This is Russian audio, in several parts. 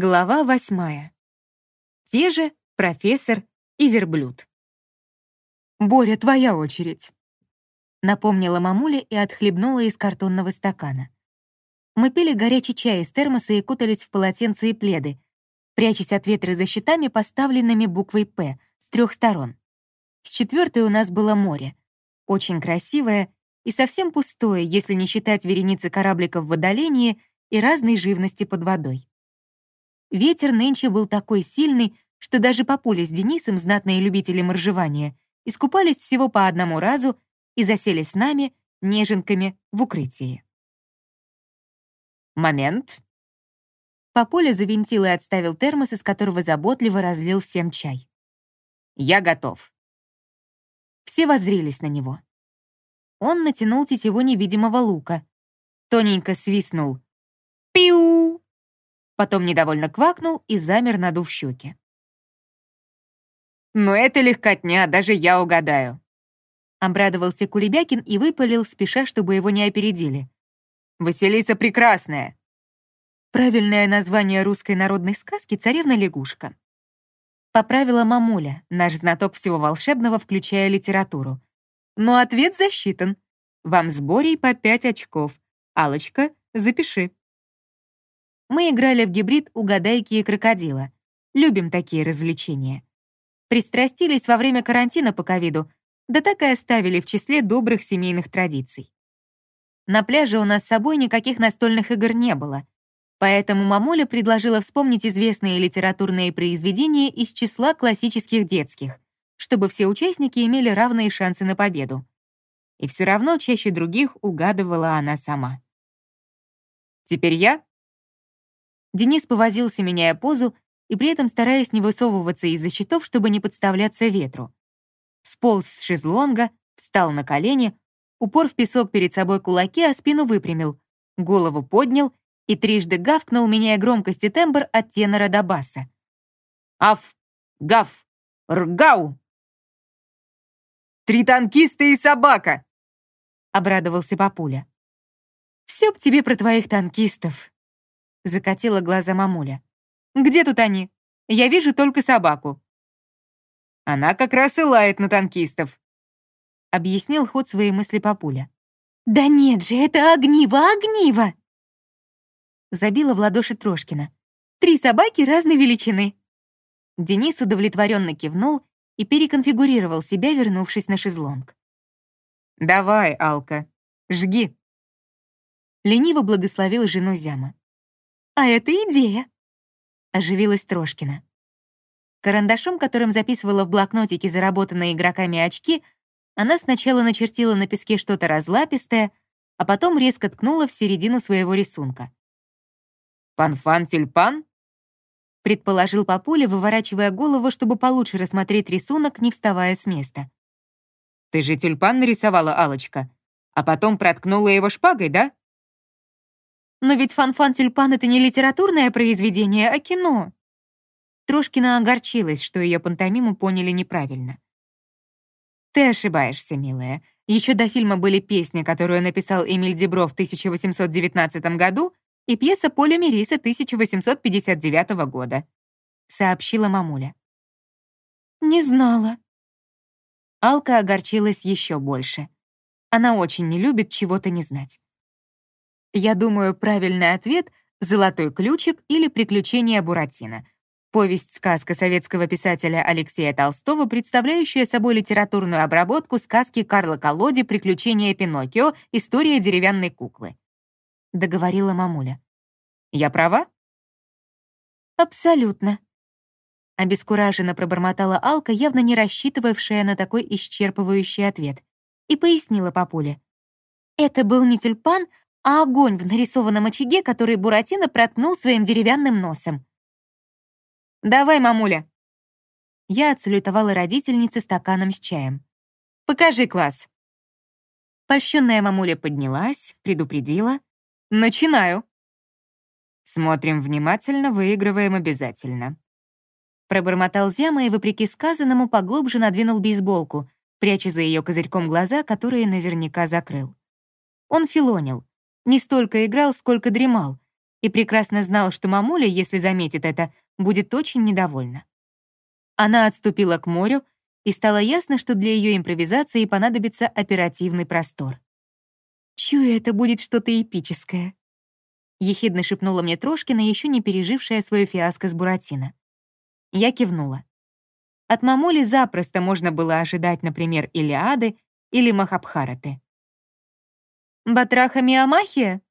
Глава восьмая. Те же профессор и верблюд. «Боря, твоя очередь», — напомнила мамуля и отхлебнула из картонного стакана. Мы пили горячий чай из термоса и кутались в полотенце и пледы, прячась от ветра за щитами, поставленными буквой «П» с трех сторон. С четвертой у нас было море, очень красивое и совсем пустое, если не считать вереницы корабликов в отдалении и разной живности под водой. Ветер нынче был такой сильный, что даже Папуля с Денисом, знатные любители моржевания, искупались всего по одному разу и засели с нами, неженками, в укрытии. «Момент». Папуля завинтил и отставил термос, из которого заботливо разлил всем чай. «Я готов». Все воззрелись на него. Он натянул тетиву невидимого лука. Тоненько свистнул. «Пиу!» Потом недовольно квакнул и замер, надув щеки. «Ну это легкотня, даже я угадаю». Обрадовался Кулебякин и выпалил, спеша, чтобы его не опередили. «Василиса Прекрасная!» Правильное название русской народной сказки «Царевна-лягушка». Поправила мамуля, наш знаток всего волшебного, включая литературу. Но ответ засчитан. Вам с Борей по пять очков. алочка запиши. Мы играли в гибрид «Угадайки и крокодила». Любим такие развлечения. Пристрастились во время карантина по ковиду, да так и оставили в числе добрых семейных традиций. На пляже у нас с собой никаких настольных игр не было, поэтому мамуля предложила вспомнить известные литературные произведения из числа классических детских, чтобы все участники имели равные шансы на победу. И все равно чаще других угадывала она сама. «Теперь я?» Денис повозился, меняя позу, и при этом стараясь не высовываться из-за щитов, чтобы не подставляться ветру. Сполз с шезлонга, встал на колени, упор в песок перед собой кулаки, а спину выпрямил, голову поднял и трижды гавкнул, меняя громкость и тембр от тенора до баса. «Аф! Гав! Ргау!» «Три танкиста и собака!» — обрадовался папуля. «Все б тебе про твоих танкистов», Закатила глаза мамуля. «Где тут они? Я вижу только собаку». «Она как раз и лает на танкистов», — объяснил ход своей мысли папуля. «Да нет же, это огниво, огниво!» Забила в ладоши Трошкина. «Три собаки разной величины». Денис удовлетворенно кивнул и переконфигурировал себя, вернувшись на шезлонг. «Давай, Алка, жги». Лениво благословил жену Зяма. «А это идея!» — оживилась Трошкина. Карандашом, которым записывала в блокнотике заработанные игроками очки, она сначала начертила на песке что-то разлапистое, а потом резко ткнула в середину своего рисунка. «Фан-фан-тюльпан?» предположил Папуля, выворачивая голову, чтобы получше рассмотреть рисунок, не вставая с места. «Ты же тюльпан нарисовала, алочка а потом проткнула его шпагой, да?» Но ведь «Фан-фан-тюльпан» — это не литературное произведение, а кино. Трошкина огорчилась, что ее пантомиму поняли неправильно. Ты ошибаешься, милая. Еще до фильма были песни, которую написал Эмиль Дебро в 1819 году, и пьеса Поля Мериса 1859 года, сообщила мамуля. Не знала. Алка огорчилась еще больше. Она очень не любит чего-то не знать. Я думаю, правильный ответ — «Золотой ключик» или «Приключения Буратино». Повесть-сказка советского писателя Алексея Толстого, представляющая собой литературную обработку сказки Карла Колоди «Приключения Пиноккио. История деревянной куклы». Договорила мамуля. «Я права?» «Абсолютно», Обескураженно пробормотала Алка, явно не рассчитывавшая на такой исчерпывающий ответ, и пояснила папуле. «Это был не тюльпан, а огонь в нарисованном очаге, который Буратино проткнул своим деревянным носом. «Давай, мамуля!» Я отсалютовала родительнице стаканом с чаем. «Покажи класс!» Польщенная мамуля поднялась, предупредила. «Начинаю!» «Смотрим внимательно, выигрываем обязательно». Пробормотал Зяма и, вопреки сказанному, поглубже надвинул бейсболку, пряча за ее козырьком глаза, которые наверняка закрыл. Он филонил, не столько играл, сколько дремал, и прекрасно знал, что мамуля, если заметит это, будет очень недовольна. Она отступила к морю, и стало ясно, что для ее импровизации понадобится оперативный простор. «Чую, это будет что-то эпическое», — ехидно шепнула мне Трошкина, еще не пережившая свою фиаско с Буратино. Я кивнула. От мамули запросто можно было ожидать, например, Илиады или Махабхараты. «Батраха Миамахия?»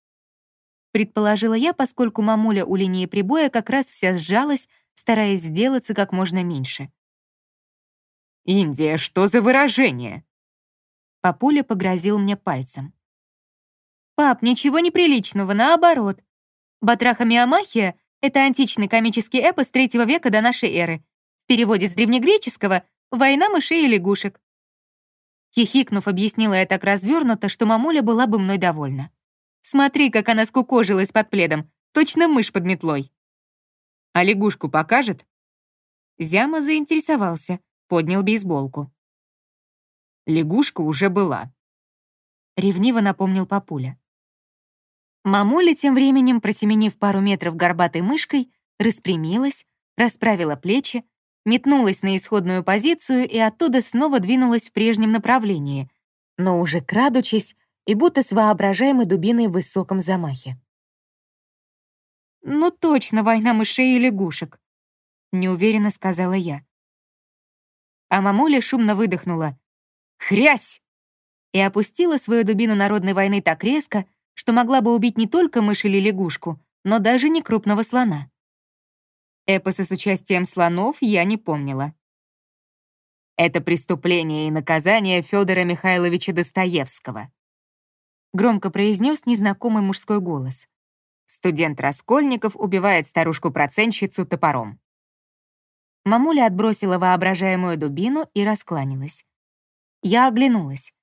предположила я, поскольку мамуля у линии прибоя как раз вся сжалась, стараясь сделаться как можно меньше. «Индия, что за выражение?» Папуля погрозил мне пальцем. «Пап, ничего неприличного, наоборот. Батраха Миамахия — это античный комический эпос третьего века до нашей эры. В переводе с древнегреческого «Война мышей и лягушек». Хихикнув, объяснила я так развернуто, что мамуля была бы мной довольна. Смотри, как она скукожилась под пледом. Точно мышь под метлой. А лягушку покажет? Зяма заинтересовался, поднял бейсболку. Лягушка уже была. Ревниво напомнил папуля. Мамуля, тем временем, просеменив пару метров горбатой мышкой, распрямилась, расправила плечи, метнулась на исходную позицию и оттуда снова двинулась в прежнем направлении, но уже крадучись, и будто с воображаемой дубиной в высоком замахе. «Ну точно, война мышей и лягушек», — неуверенно сказала я. А мамуля шумно выдохнула. «Хрясь!» и опустила свою дубину народной войны так резко, что могла бы убить не только мышь или лягушку, но даже не крупного слона. Эпосы с участием слонов я не помнила. Это преступление и наказание Федора Михайловича Достоевского громко произнес незнакомый мужской голос. Студент Раскольников убивает старушку-процентщицу топором. Мамуля отбросила воображаемую дубину и раскланялась. Я оглянулась.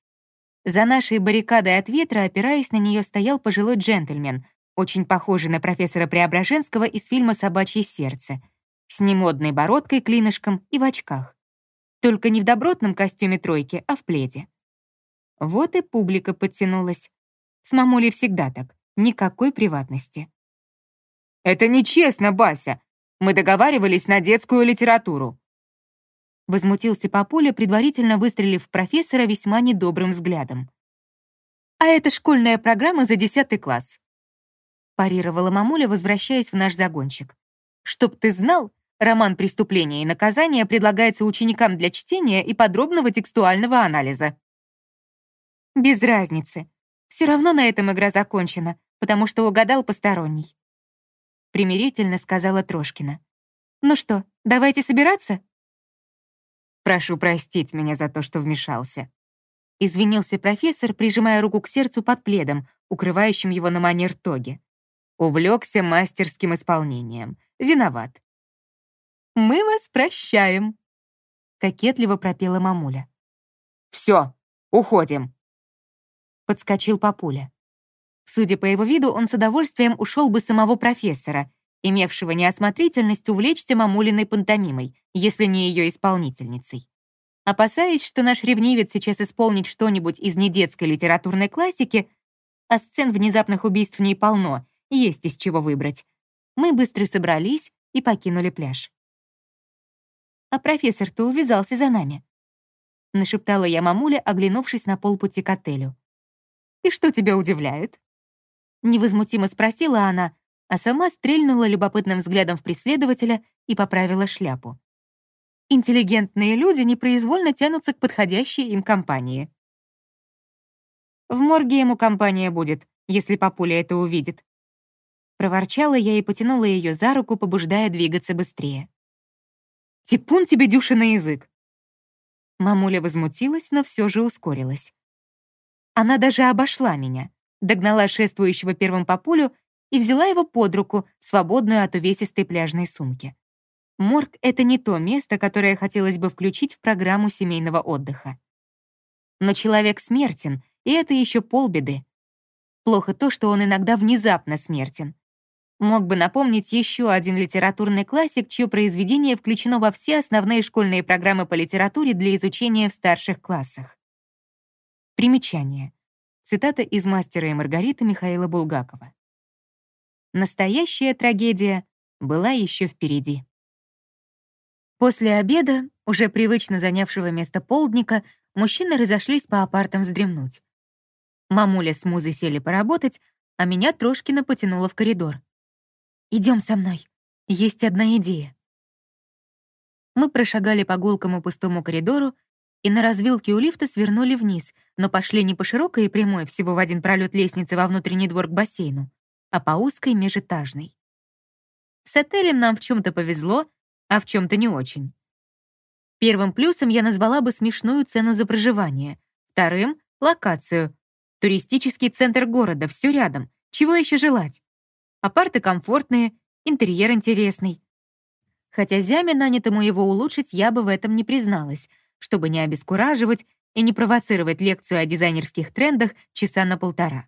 За нашей баррикадой от ветра, опираясь на нее, стоял пожилой джентльмен, очень похожий на профессора Преображенского из фильма «Собачье сердце», с немодной бородкой, клинышком и в очках. Только не в добротном костюме тройки, а в пледе. Вот и публика подтянулась. С мамулей всегда так, никакой приватности. «Это нечестно, Бася! Мы договаривались на детскую литературу!» Возмутился папуля, предварительно выстрелив профессора весьма недобрым взглядом. «А это школьная программа за 10 класс», парировала мамуля, возвращаясь в наш загончик. «Чтоб ты знал, роман «Преступление и наказание» предлагается ученикам для чтения и подробного текстуального анализа». «Без разницы. Все равно на этом игра закончена, потому что угадал посторонний. Примирительно сказала Трошкина. Ну что, давайте собираться? Прошу простить меня за то, что вмешался. Извинился профессор, прижимая руку к сердцу под пледом, укрывающим его на манер тоги. Увлекся мастерским исполнением. Виноват. «Мы вас прощаем», — кокетливо пропела мамуля. «Все, уходим», подскочил папуля. Судя по его виду, он с удовольствием ушел бы самого профессора, имевшего неосмотрительность увлечься мамулиной пантомимой, если не ее исполнительницей. Опасаясь, что наш ревнивец сейчас исполнит что-нибудь из недетской литературной классики, а сцен внезапных убийств в ней полно, есть из чего выбрать, мы быстро собрались и покинули пляж. «А профессор-то увязался за нами», — нашептала я мамуле, оглянувшись на полпути к отелю. «И что тебя удивляет?» Невозмутимо спросила она, а сама стрельнула любопытным взглядом в преследователя и поправила шляпу. Интеллигентные люди непроизвольно тянутся к подходящей им компании. В морге ему компания будет, если папуля это увидит. Проворчала я и потянула ее за руку, побуждая двигаться быстрее. «Типун тебе, Дюша, на язык!» Мамуля возмутилась, но все же ускорилась. Она даже обошла меня, догнала шествующего первым по полю и взяла его под руку, свободную от увесистой пляжной сумки. Морг — это не то место, которое хотелось бы включить в программу семейного отдыха. Но человек смертен, и это еще полбеды. Плохо то, что он иногда внезапно смертен. Мог бы напомнить еще один литературный классик, чье произведение включено во все основные школьные программы по литературе для изучения в старших классах. Примечание. Цитата из «Мастера и Маргариты» Михаила Булгакова. Настоящая трагедия была еще впереди. После обеда, уже привычно занявшего место полдника, мужчины разошлись по апартам вздремнуть. Мамуля с Музой сели поработать, а меня Трошкина потянула в коридор. «Идем со мной. Есть одна идея». Мы прошагали по гулкому пустому коридору и на развилке у лифта свернули вниз, но пошли не по широкой и прямой, всего в один пролет лестницы во внутренний двор к бассейну, а по узкой межэтажной. С отелем нам в чем то повезло, а в чем то не очень. Первым плюсом я назвала бы смешную цену за проживание, вторым — локацию. Туристический центр города, все рядом. Чего еще желать? Апарты комфортные, интерьер интересный. Хотя зяме, нанятому его улучшить, я бы в этом не призналась, чтобы не обескураживать и не провоцировать лекцию о дизайнерских трендах часа на полтора.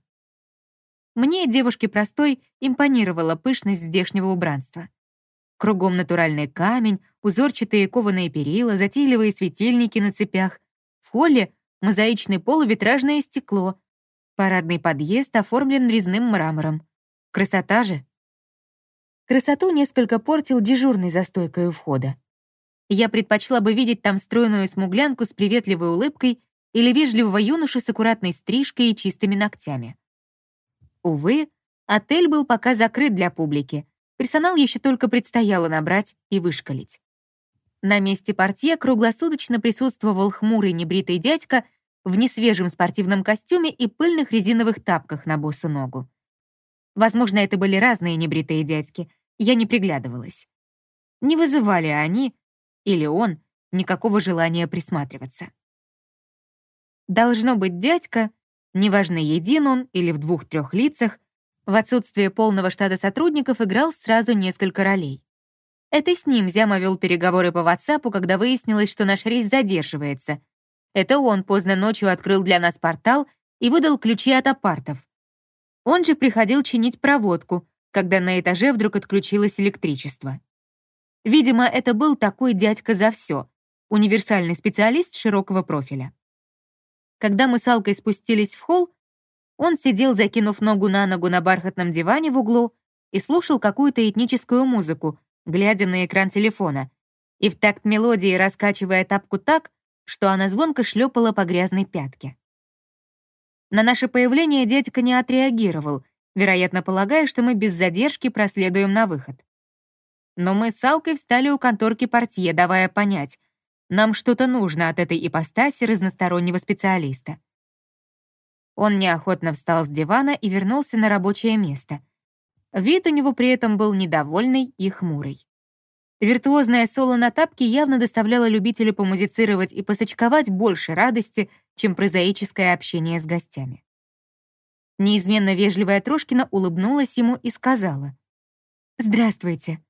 Мне, девушке простой, импонировала пышность здешнего убранства. Кругом натуральный камень, узорчатые кованые перила, затейливые светильники на цепях. В холле мозаичный пол витражное стекло. Парадный подъезд оформлен резным мрамором. Красота же! Красоту несколько портил дежурный за стойкой у входа. Я предпочла бы видеть там стройную смуглянку с приветливой улыбкой или вежливого юношу с аккуратной стрижкой и чистыми ногтями. Увы, отель был пока закрыт для публики, Персонал еще только предстояло набрать и вышкалить. На месте портье круглосуточно присутствовал хмурый небритый дядька в несвежем спортивном костюме и пыльных резиновых тапках на босу ногу. Возможно, это были разные небритые дядьки, я не приглядывалась. Не вызывали они, или он, никакого желания присматриваться. Должно быть дядька, неважно, един он или в двух-трех лицах, в отсутствие полного штата сотрудников играл сразу несколько ролей. Это с ним Зяма вел переговоры по WhatsApp, когда выяснилось, что наш рейс задерживается. Это он поздно ночью открыл для нас портал и выдал ключи от апартов. Он же приходил чинить проводку, когда на этаже вдруг отключилось электричество. Видимо, это был такой дядька за все, универсальный специалист широкого профиля. Когда мы с Алкой спустились в холл, он сидел, закинув ногу на ногу на бархатном диване в углу и слушал какую-то этническую музыку, глядя на экран телефона, и в такт мелодии раскачивая тапку так, что она звонко шлепала по грязной пятке. На наше появление дядька не отреагировал, вероятно, полагая, что мы без задержки проследуем на выход. Но мы с Алкой встали у конторки портье, давая понять, нам что-то нужно от этой ипостаси разностороннего специалиста. Он неохотно встал с дивана и вернулся на рабочее место. Вид у него при этом был недовольный и хмурый. Виртуозное соло на тапке явно доставляло любителю помузицировать и посочковать больше радости, чем прозаическое общение с гостями. Неизменно вежливая Трошкина улыбнулась ему и сказала. «Здравствуйте».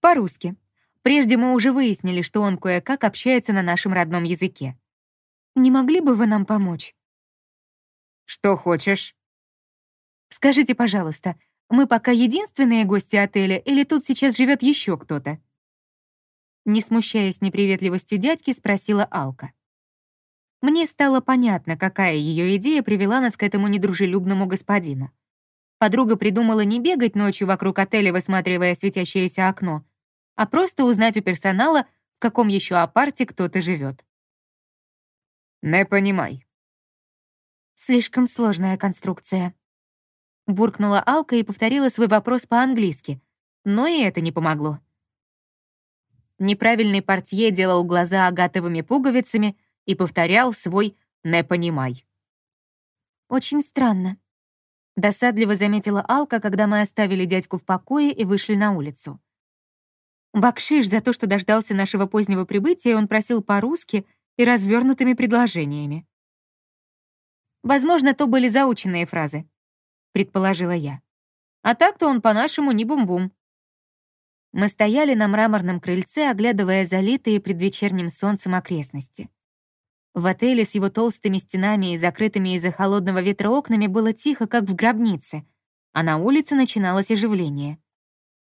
По-русски. Прежде мы уже выяснили, что он кое-как общается на нашем родном языке. «Не могли бы вы нам помочь?» «Что хочешь?» «Скажите, пожалуйста, мы пока единственные гости отеля или тут сейчас живет еще кто-то?» Не смущаясь неприветливостью дядьки, спросила Алка. Мне стало понятно, какая ее идея привела нас к этому недружелюбному господину. Подруга придумала не бегать ночью вокруг отеля, высматривая светящееся окно, а просто узнать у персонала, в каком еще апарте кто-то живет. «Не понимай», Слишком сложная конструкция. Буркнула Алка и повторила свой вопрос по-английски, но и это не помогло. Неправильный портье делал глаза агатовыми пуговицами и повторял свой «не понимай». «Очень странно», — досадливо заметила Алка, когда мы оставили дядьку в покое и вышли на улицу. Бакшиш за то, что дождался нашего позднего прибытия, он просил по-русски и развернутыми предложениями. Возможно, то были заученные фразы, предположила я. А так-то он по-нашему не бум-бум. Мы стояли на мраморном крыльце, оглядывая залитые предвечерним солнцем окрестности. В отеле с его толстыми стенами и закрытыми из-за холодного ветра окнами было тихо, как в гробнице, а на улице начиналось оживление.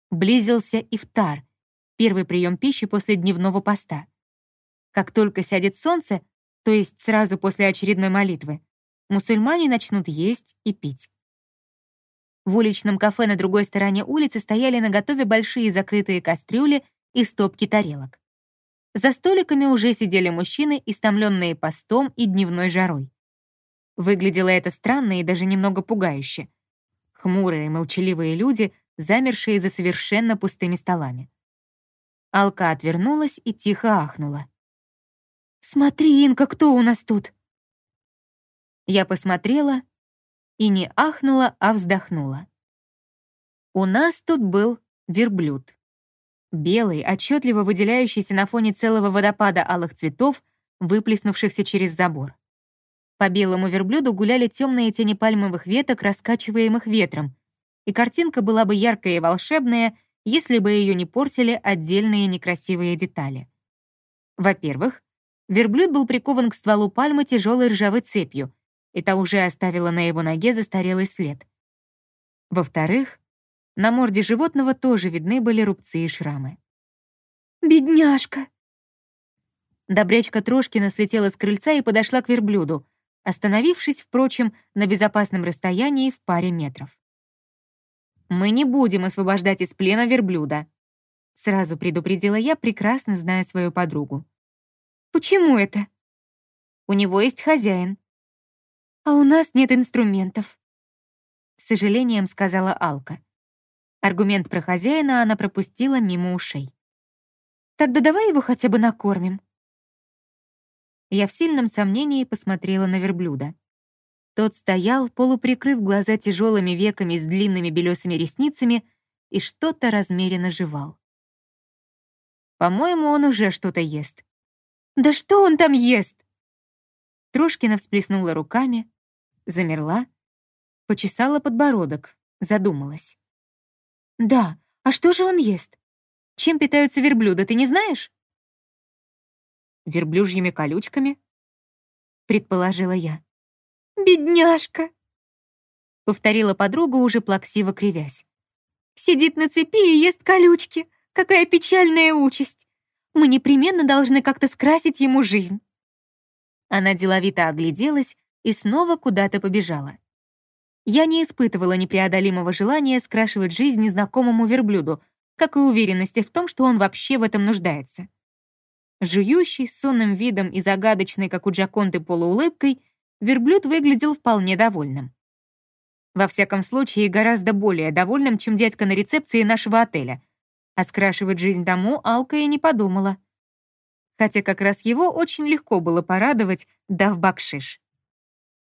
Близился ифтар, первый прием пищи после дневного поста. Как только сядет солнце, то есть сразу после очередной молитвы, мусульмане начнут есть и пить. В уличном кафе на другой стороне улицы стояли наготове большие закрытые кастрюли и стопки тарелок. За столиками уже сидели мужчины, истомленные постом и дневной жарой. Выглядело это странно и даже немного пугающе. Хмурые, молчаливые люди, замершие за совершенно пустыми столами. Алка отвернулась и тихо ахнула. «Смотри, Инка, кто у нас тут?» Я посмотрела и не ахнула, а вздохнула. У нас тут был верблюд. Белый, отчетливо выделяющийся на фоне целого водопада алых цветов, выплеснувшихся через забор. По белому верблюду гуляли темные тени пальмовых веток, раскачиваемых ветром, и картинка была бы яркая и волшебная, если бы ее не портили отдельные некрасивые детали. Во-первых, верблюд был прикован к стволу пальмы тяжелой ржавой цепью, и та уже оставила на его ноге застарелый след. Во-вторых, на морде животного тоже видны были рубцы и шрамы. «Бедняжка!» Добрячка Трошкина слетела с крыльца и подошла к верблюду, остановившись, впрочем, на безопасном расстоянии в паре метров. «Мы не будем освобождать из плена верблюда», сразу предупредила я, прекрасно зная свою подругу. «Почему это?» «У него есть хозяин». «А у нас нет инструментов», — с сожалением сказала Алка. Аргумент про хозяина она пропустила мимо ушей. «Тогда давай его хотя бы накормим». Я в сильном сомнении посмотрела на верблюда. Тот стоял, полуприкрыв глаза тяжелыми веками с длинными белесыми ресницами и что-то размеренно жевал. По-моему, он уже что-то ест. «Да что он там ест?» Трошкина всплеснула руками, замерла, почесала подбородок, задумалась. «Да, а что же он ест? Чем питаются верблюда, ты не знаешь?» «Верблюжьими колючками», — предположила я. «Бедняжка!» — повторила подруга, уже плаксиво кривясь. «Сидит на цепи и ест колючки. Какая печальная участь! Мы непременно должны как-то скрасить ему жизнь». Она деловито огляделась и снова куда-то побежала. Я не испытывала непреодолимого желания скрашивать жизнь незнакомому верблюду, как и уверенности в том, что он вообще в этом нуждается. Жующий, с сонным видом и загадочной, как у Джаконты, полуулыбкой, верблюд выглядел вполне довольным. Во всяком случае, гораздо более довольным, чем дядька на рецепции нашего отеля. А скрашивать жизнь тому Алка и не подумала. Хотя как раз его очень легко было порадовать, дав бакшиш.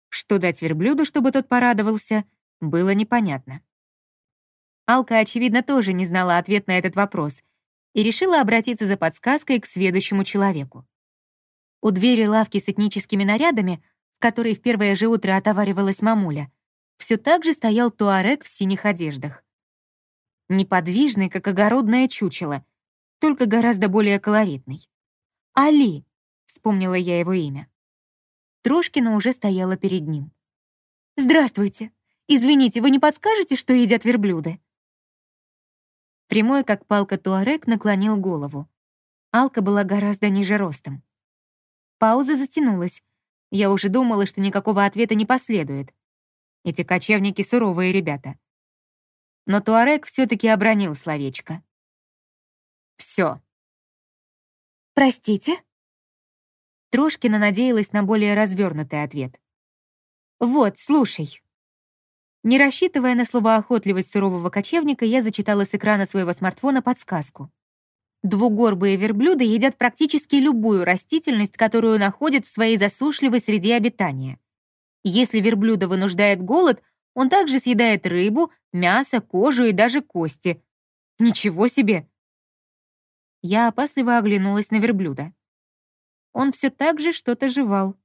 Что дать верблюду, чтобы тот порадовался, было непонятно. Алка, очевидно, тоже не знала ответ на этот вопрос и решила обратиться за подсказкой к следующему человеку. У двери лавки с этническими нарядами, в которой в первое же утро отоваривалась мамуля, все так же стоял туарек в синих одеждах. Неподвижный, как огородное чучело, только гораздо более колоритный. «Али», — вспомнила я его имя. Трошкина уже стояла перед ним. «Здравствуйте. Извините, вы не подскажете, что едят верблюды?» Прямой, как палка Туарек, наклонил голову. Алка была гораздо ниже ростом. Пауза затянулась. Я уже думала, что никакого ответа не последует. Эти кочевники — суровые ребята. Но Туарек все таки обронил словечко. Все. «Простите?» Трошкина надеялась на более развернутый ответ. «Вот, слушай». Не рассчитывая на словоохотливость сурового кочевника, я зачитала с экрана своего смартфона подсказку. Двугорбые верблюды едят практически любую растительность, которую находят в своей засушливой среде обитания. Если верблюда вынуждает голод, он также съедает рыбу, мясо, кожу и даже кости. Ничего себе! Я опасливо оглянулась на верблюда он все так же что-то жевал.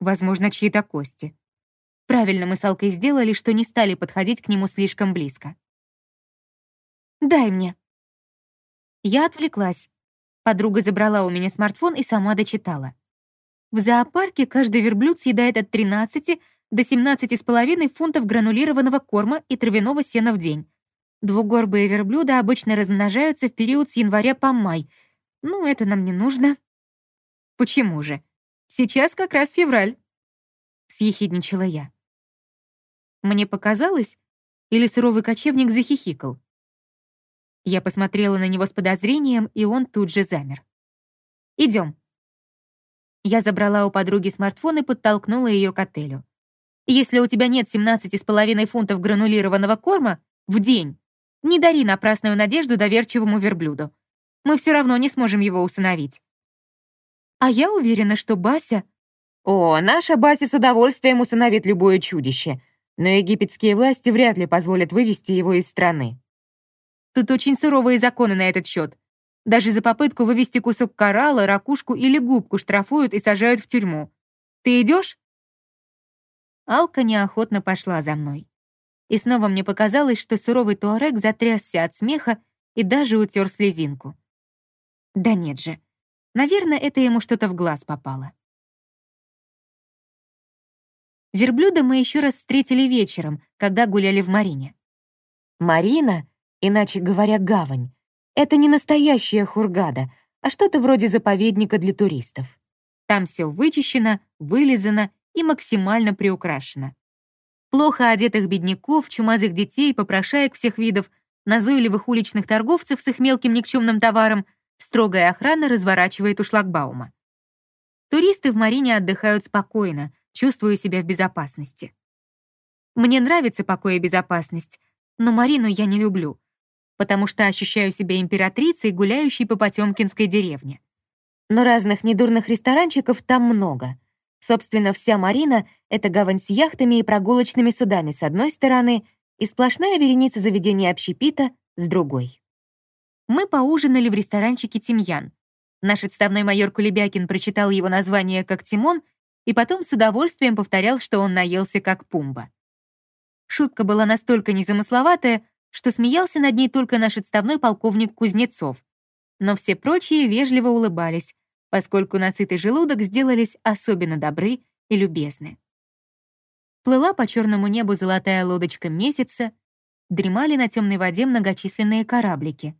Возможно, чьи-то кости. Правильно мы с Алкой сделали, что не стали подходить к нему слишком близко. «Дай мне». Я отвлеклась. Подруга забрала у меня смартфон и сама дочитала. В зоопарке каждый верблюд съедает от 13 до 17,5 фунтов гранулированного корма и травяного сена в день. Двугорбые верблюда обычно размножаются в период с января по май. Ну, это нам не нужно. «Почему же? Сейчас как раз февраль», — съехидничала я. Мне показалось, или суровый кочевник захихикал. Я посмотрела на него с подозрением, и он тут же замер. Идем. Я забрала у подруги смартфон и подтолкнула ее к отелю. Если у тебя нет 17,5 фунтов гранулированного корма в день, не дари напрасную надежду доверчивому верблюду. Мы все равно не сможем его усыновить. А я уверена, что Бася... О, наша Бася с удовольствием усыновит любое чудище, но египетские власти вряд ли позволят вывести его из страны. Тут очень суровые законы на этот счет. Даже за попытку вывести кусок коралла, ракушку или губку штрафуют и сажают в тюрьму. Ты идешь? Алка неохотно пошла за мной. И снова мне показалось, что суровый туарек затрясся от смеха и даже утер слезинку. Да нет же. Наверное, это ему что-то в глаз попало. Верблюда мы еще раз встретили вечером, когда гуляли в Марине. Марина, иначе говоря, гавань, это не настоящая хургада, а что-то вроде заповедника для туристов. Там все вычищено, вылизано и максимально приукрашено. Плохо одетых бедняков, чумазых детей, попрошаек всех видов, назойливых уличных торговцев с их мелким никчемным товаром строгая охрана разворачивает у шлагбаума. Туристы в Марине отдыхают спокойно, чувствуя себя в безопасности. Мне нравится покой и безопасность, но Марину я не люблю, потому что ощущаю себя императрицей, гуляющей по Потемкинской деревне. Но разных недурных ресторанчиков там много. Собственно, вся Марина — это гавань с яхтами и прогулочными судами с одной стороны и сплошная вереница заведений общепита с другой. Мы поужинали в ресторанчике «Тимьян». Наш отставной майор Кулебякин прочитал его название как «Тимон» и потом с удовольствием повторял, что он наелся как пумба. Шутка была настолько незамысловатая, что смеялся над ней только наш отставной полковник Кузнецов. Но все прочие вежливо улыбались, поскольку насытый желудок сделались особенно добры и любезны. Плыла по черному небу золотая лодочка месяца, дремали на темной воде многочисленные кораблики.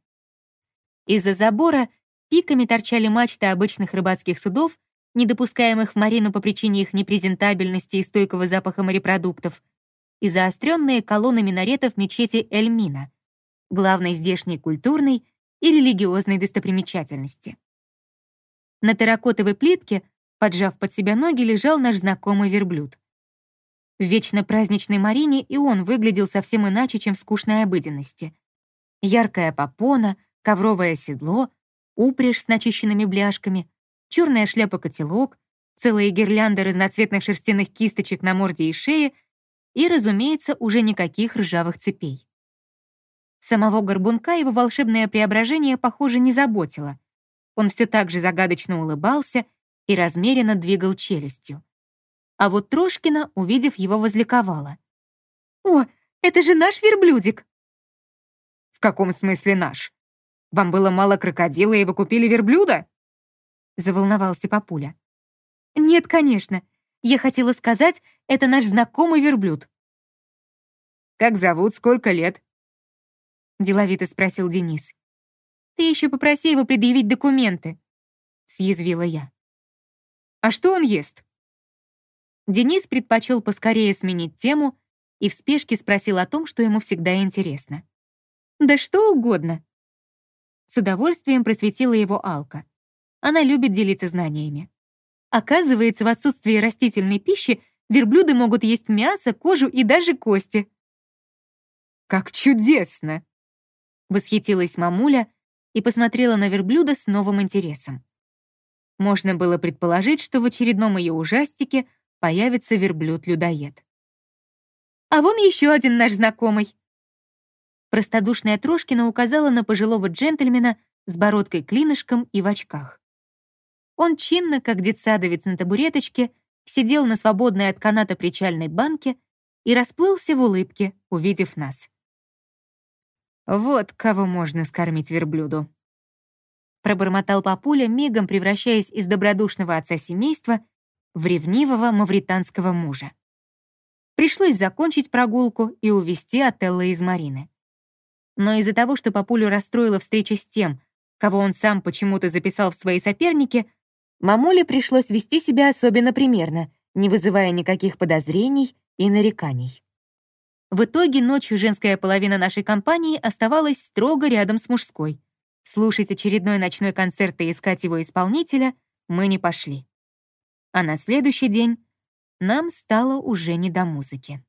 Из-за забора пиками торчали мачты обычных рыбацких судов, недопускаемых в марину по причине их непрезентабельности и стойкого запаха морепродуктов, и заостренные колонны минаретов мечети Эльмина, главной здешней культурной и религиозной достопримечательности. На терракотовой плитке, поджав под себя ноги, лежал наш знакомый верблюд. В вечно праздничной Марине и он выглядел совсем иначе, чем в скучной обыденности. Яркая попона, ковровое седло, упряжь с начищенными бляшками, черная шляпа-котелок, целые гирлянды разноцветных шерстяных кисточек на морде и шее и, разумеется, уже никаких ржавых цепей. Самого горбунка его волшебное преображение, похоже, не заботило. Он все так же загадочно улыбался и размеренно двигал челюстью. А вот Трошкина, увидев его, возликовала. «О, это же наш верблюдик!» «В каком смысле наш? Вам было мало крокодила, и вы купили верблюда?» Заволновался папуля. «Нет, конечно. Я хотела сказать, это наш знакомый верблюд». «Как зовут, сколько лет?» Деловито спросил Денис. Ты еще попроси его предъявить документы», — съязвила я. «А что он ест?» Денис предпочел поскорее сменить тему и в спешке спросил о том, что ему всегда интересно. «Да что угодно». С удовольствием просветила его Алка. Она любит делиться знаниями. Оказывается, в отсутствии растительной пищи верблюды могут есть мясо, кожу и даже кости. «Как чудесно!» — восхитилась мамуля, и посмотрела на верблюда с новым интересом. Можно было предположить, что в очередном ее ужастике появится верблюд-людоед. «А вон еще один наш знакомый!» Простодушная Трошкина указала на пожилого джентльмена с бородкой-клинышком и в очках. Он чинно, как детсадовец на табуреточке, сидел на свободной от каната причальной банке и расплылся в улыбке, увидев нас. Вот кого можно скормить верблюду. Пробормотал папуля, мигом превращаясь из добродушного отца семейства в ревнивого мавританского мужа. Пришлось закончить прогулку и увести Отелло из Марины. Но из-за того, что папулю расстроила встреча с тем, кого он сам почему-то записал в свои соперники, мамуле пришлось вести себя особенно примерно, не вызывая никаких подозрений и нареканий. В итоге ночью женская половина нашей компании оставалась строго рядом с мужской. Слушать очередной ночной концерт и искать его исполнителя мы не пошли. А на следующий день нам стало уже не до музыки.